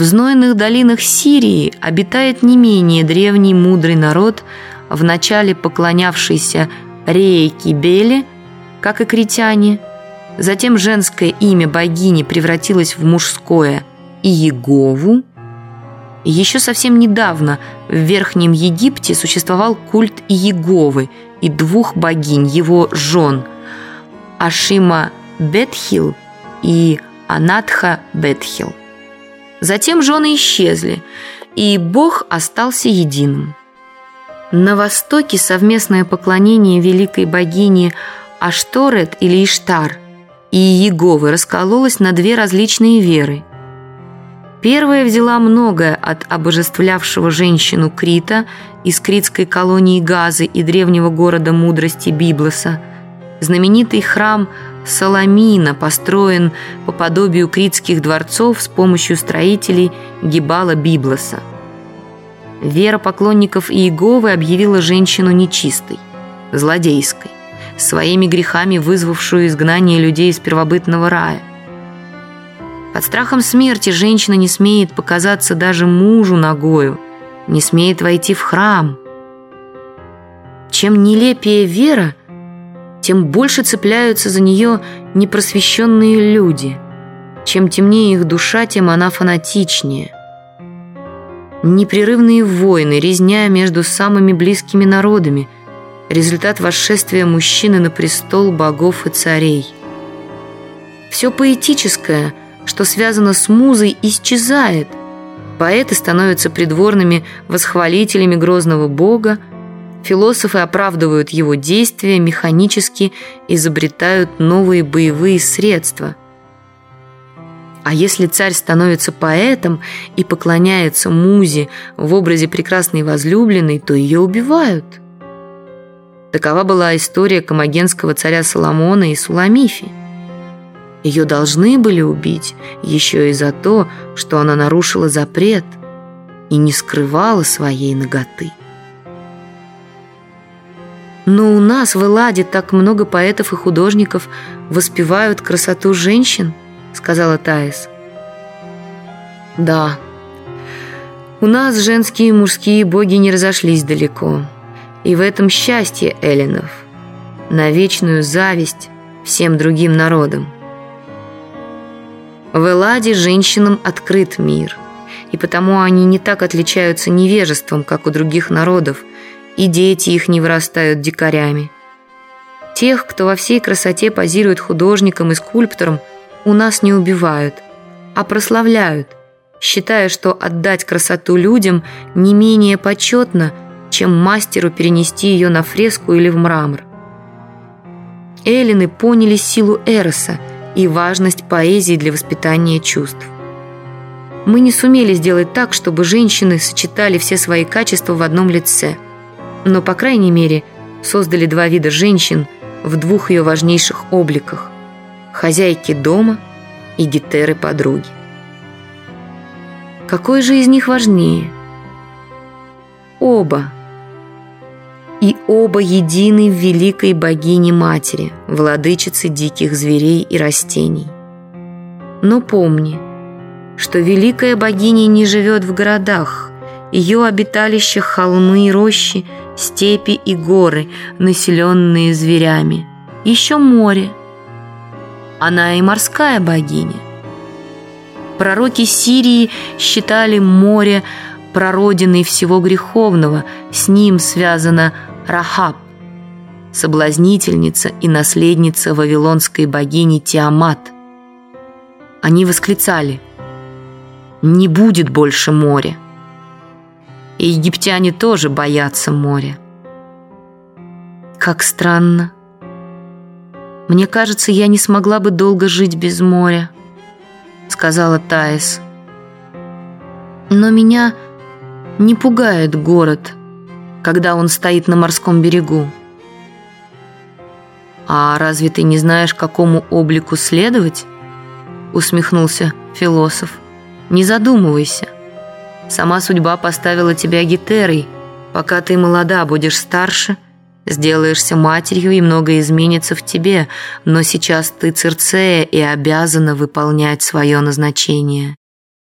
В знойных долинах Сирии обитает не менее древний мудрый народ, вначале поклонявшийся Рее Кибеле, как и критяне. Затем женское имя богини превратилось в мужское Иегову. Еще совсем недавно в Верхнем Египте существовал культ Иеговы и двух богинь, его жен – Ашима Бетхил и Анатха Бетхил. Затем жены исчезли, и Бог остался единым. На востоке совместное поклонение великой богине Ашторет или Иштар и Иеговы раскололось на две различные веры. Первая взяла многое от обожествлявшего женщину Крита из критской колонии Газы и древнего города мудрости Библоса. Знаменитый храм – Саламина построен по подобию критских дворцов с помощью строителей Гибала Библоса. Вера поклонников Иеговы объявила женщину нечистой, злодейской, своими грехами вызвавшую изгнание людей из первобытного рая. Под страхом смерти женщина не смеет показаться даже мужу ногою, не смеет войти в храм. Чем нелепее вера, тем больше цепляются за нее непросвещенные люди. Чем темнее их душа, тем она фанатичнее. Непрерывные войны, резня между самыми близкими народами – результат восшествия мужчины на престол богов и царей. Все поэтическое, что связано с музой, исчезает. Поэты становятся придворными восхвалителями грозного бога, Философы оправдывают его действия, механически изобретают новые боевые средства. А если царь становится поэтом и поклоняется музе в образе прекрасной возлюбленной, то ее убивают. Такова была история комагенского царя Соломона и Суламифи. Ее должны были убить еще и за то, что она нарушила запрет и не скрывала своей ноготы. Но у нас в Эладе так много поэтов и художников воспевают красоту женщин, сказала Таис. Да, у нас женские и мужские боги не разошлись далеко. И в этом счастье эллинов, на вечную зависть всем другим народам. В Эладе женщинам открыт мир, и потому они не так отличаются невежеством, как у других народов, и дети их не вырастают дикарями. Тех, кто во всей красоте позирует художником и скульптором, у нас не убивают, а прославляют, считая, что отдать красоту людям не менее почетно, чем мастеру перенести ее на фреску или в мрамор. Эллины поняли силу Эроса и важность поэзии для воспитания чувств. Мы не сумели сделать так, чтобы женщины сочетали все свои качества в одном лице – но, по крайней мере, создали два вида женщин в двух ее важнейших обликах – хозяйки дома и гетеры-подруги. Какой же из них важнее? Оба. И оба едины в великой богине-матери, владычице диких зверей и растений. Но помни, что великая богиня не живет в городах, ее обиталище холмы рощи – степи и горы, населенные зверями. Еще море. Она и морская богиня. Пророки Сирии считали море прародиной всего греховного, с ним связана Рахаб, соблазнительница и наследница вавилонской богини Тиамат. Они восклицали «Не будет больше моря!» И египтяне тоже боятся моря. Как странно. Мне кажется, я не смогла бы долго жить без моря, сказала Таис. Но меня не пугает город, когда он стоит на морском берегу. А разве ты не знаешь, какому облику следовать? усмехнулся философ. Не задумывайся. Сама судьба поставила тебя гетерой. Пока ты молода, будешь старше, сделаешься матерью, и многое изменится в тебе, но сейчас ты Цирцея и обязана выполнять свое назначение.